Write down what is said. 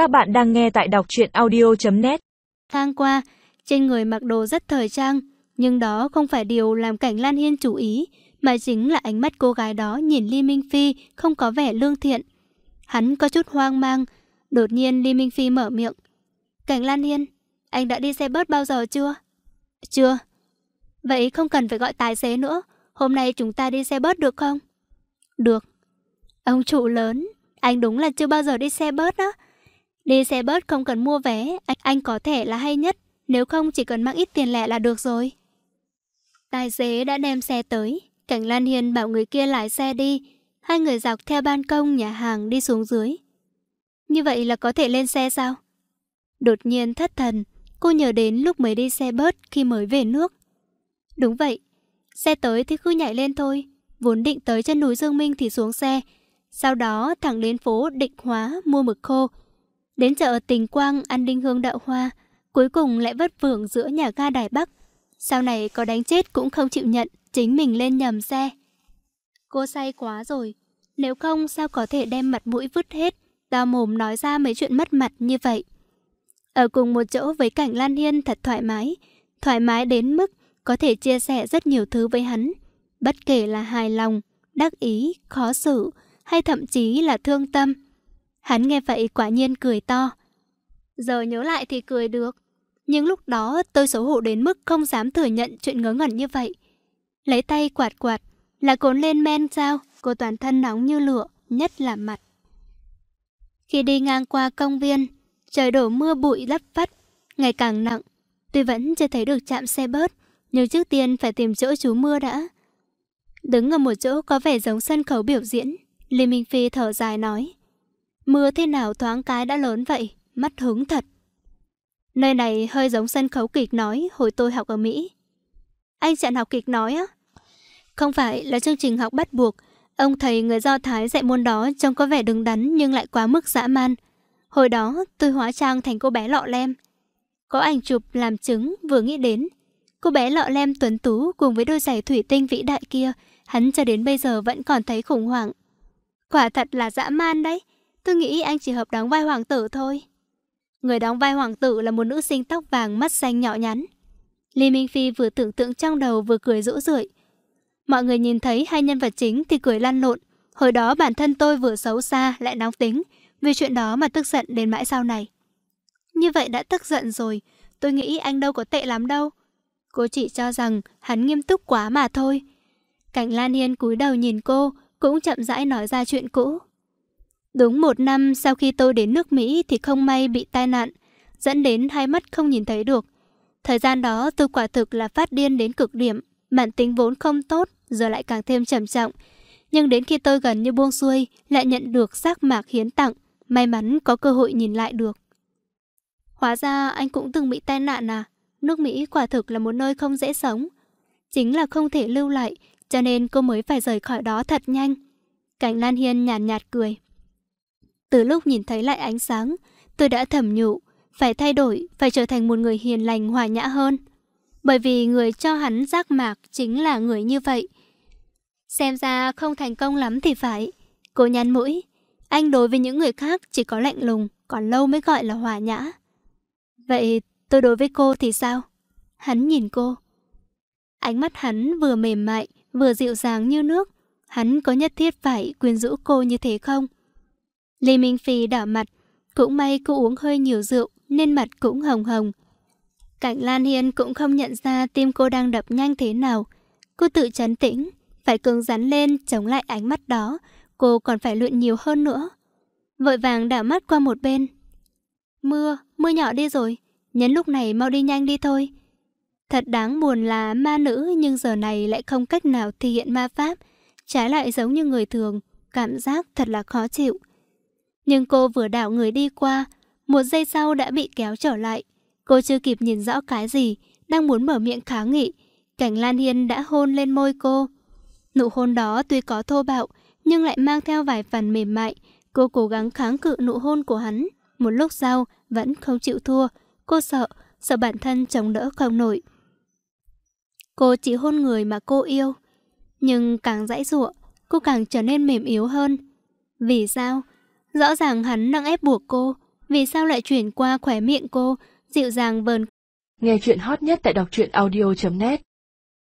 Các bạn đang nghe tại đọc truyện audio.net Thang qua, trên người mặc đồ rất thời trang, nhưng đó không phải điều làm cảnh Lan Hiên chú ý, mà chính là ánh mắt cô gái đó nhìn Ly Minh Phi không có vẻ lương thiện. Hắn có chút hoang mang, đột nhiên Ly Minh Phi mở miệng. Cảnh Lan Hiên, anh đã đi xe bớt bao giờ chưa? Chưa. Vậy không cần phải gọi tài xế nữa, hôm nay chúng ta đi xe bớt được không? Được. Ông chủ lớn, anh đúng là chưa bao giờ đi xe bớt đó. Đi xe bớt không cần mua vé, anh, anh có thể là hay nhất, nếu không chỉ cần mang ít tiền lẻ là được rồi. Tài xế đã đem xe tới, Cảnh Lan Hiên bảo người kia lái xe đi, hai người dọc theo ban công nhà hàng đi xuống dưới. Như vậy là có thể lên xe sao? Đột nhiên thất thần, cô nhớ đến lúc mới đi xe bớt khi mới về nước. Đúng vậy, xe tới thì cứ nhảy lên thôi, vốn định tới chân núi Dương Minh thì xuống xe, sau đó thẳng đến phố Định Hóa mua mực khô, Đến chợ Tình Quang ăn đinh hương đậu hoa, cuối cùng lại vất vưởng giữa nhà ga Đài Bắc. Sau này có đánh chết cũng không chịu nhận, chính mình lên nhầm xe. Cô say quá rồi, nếu không sao có thể đem mặt mũi vứt hết, đau mồm nói ra mấy chuyện mất mặt như vậy. Ở cùng một chỗ với cảnh Lan Hiên thật thoải mái, thoải mái đến mức có thể chia sẻ rất nhiều thứ với hắn. Bất kể là hài lòng, đắc ý, khó xử hay thậm chí là thương tâm. Hắn nghe vậy quả nhiên cười to. Giờ nhớ lại thì cười được. Nhưng lúc đó tôi xấu hổ đến mức không dám thừa nhận chuyện ngớ ngẩn như vậy. Lấy tay quạt quạt, là cồn lên men sao? Cô toàn thân nóng như lửa, nhất là mặt. Khi đi ngang qua công viên, trời đổ mưa bụi lấp vắt, ngày càng nặng. Tuy vẫn chưa thấy được chạm xe bớt, nhưng trước tiên phải tìm chỗ trú mưa đã. Đứng ở một chỗ có vẻ giống sân khấu biểu diễn, Lê Minh Phi thở dài nói. Mưa thế nào thoáng cái đã lớn vậy, mắt hứng thật. Nơi này hơi giống sân khấu kịch nói hồi tôi học ở Mỹ. Anh chọn học kịch nói á? Không phải là chương trình học bắt buộc. Ông thầy người Do Thái dạy môn đó trông có vẻ đứng đắn nhưng lại quá mức dã man. Hồi đó tôi hóa trang thành cô bé lọ lem. Có ảnh chụp làm chứng vừa nghĩ đến. Cô bé lọ lem tuấn tú cùng với đôi giày thủy tinh vĩ đại kia, hắn cho đến bây giờ vẫn còn thấy khủng hoảng. Quả thật là dã man đấy. Tôi nghĩ anh chỉ hợp đóng vai hoàng tử thôi. Người đóng vai hoàng tử là một nữ sinh tóc vàng mắt xanh nhỏ nhắn. Lý Minh Phi vừa tưởng tượng trong đầu vừa cười rũ rượi. Mọi người nhìn thấy hai nhân vật chính thì cười lăn lộn. Hồi đó bản thân tôi vừa xấu xa lại nóng tính. Vì chuyện đó mà tức giận đến mãi sau này. Như vậy đã tức giận rồi. Tôi nghĩ anh đâu có tệ lắm đâu. Cô chỉ cho rằng hắn nghiêm túc quá mà thôi. Cảnh Lan Hiên cúi đầu nhìn cô, cũng chậm rãi nói ra chuyện cũ. Đúng một năm sau khi tôi đến nước Mỹ thì không may bị tai nạn, dẫn đến hai mắt không nhìn thấy được. Thời gian đó tôi quả thực là phát điên đến cực điểm, bản tính vốn không tốt, giờ lại càng thêm trầm trọng. Nhưng đến khi tôi gần như buông xuôi, lại nhận được xác mạc hiến tặng, may mắn có cơ hội nhìn lại được. Hóa ra anh cũng từng bị tai nạn à? Nước Mỹ quả thực là một nơi không dễ sống. Chính là không thể lưu lại, cho nên cô mới phải rời khỏi đó thật nhanh. Cảnh Lan Hiên nhàn nhạt, nhạt cười. Từ lúc nhìn thấy lại ánh sáng, tôi đã thầm nhủ, phải thay đổi, phải trở thành một người hiền lành hòa nhã hơn. Bởi vì người cho hắn giác mạc chính là người như vậy. Xem ra không thành công lắm thì phải. Cô nhăn mũi. Anh đối với những người khác chỉ có lạnh lùng, còn lâu mới gọi là hòa nhã. Vậy tôi đối với cô thì sao? Hắn nhìn cô. Ánh mắt hắn vừa mềm mại, vừa dịu dàng như nước. Hắn có nhất thiết phải quyến rũ cô như thế không? Lê Minh Phi đỏ mặt, cũng may cô uống hơi nhiều rượu nên mặt cũng hồng hồng. Cảnh Lan Hiên cũng không nhận ra tim cô đang đập nhanh thế nào. Cô tự chấn tĩnh, phải cường rắn lên chống lại ánh mắt đó, cô còn phải luyện nhiều hơn nữa. Vội vàng đảo mắt qua một bên. Mưa, mưa nhỏ đi rồi, nhấn lúc này mau đi nhanh đi thôi. Thật đáng buồn là ma nữ nhưng giờ này lại không cách nào thi hiện ma pháp, trái lại giống như người thường, cảm giác thật là khó chịu. Nhưng cô vừa đảo người đi qua, một giây sau đã bị kéo trở lại. Cô chưa kịp nhìn rõ cái gì, đang muốn mở miệng kháng nghị. Cảnh Lan Hiên đã hôn lên môi cô. Nụ hôn đó tuy có thô bạo, nhưng lại mang theo vài phần mềm mại. Cô cố gắng kháng cự nụ hôn của hắn. Một lúc sau, vẫn không chịu thua. Cô sợ, sợ bản thân chống đỡ không nổi. Cô chỉ hôn người mà cô yêu. Nhưng càng dãy dụa, cô càng trở nên mềm yếu hơn. Vì sao? Rõ ràng hắn đang ép buộc cô, vì sao lại chuyển qua khóe miệng cô, dịu dàng vờn. Nghe chuyện hot nhất tại đọc truyện audio.net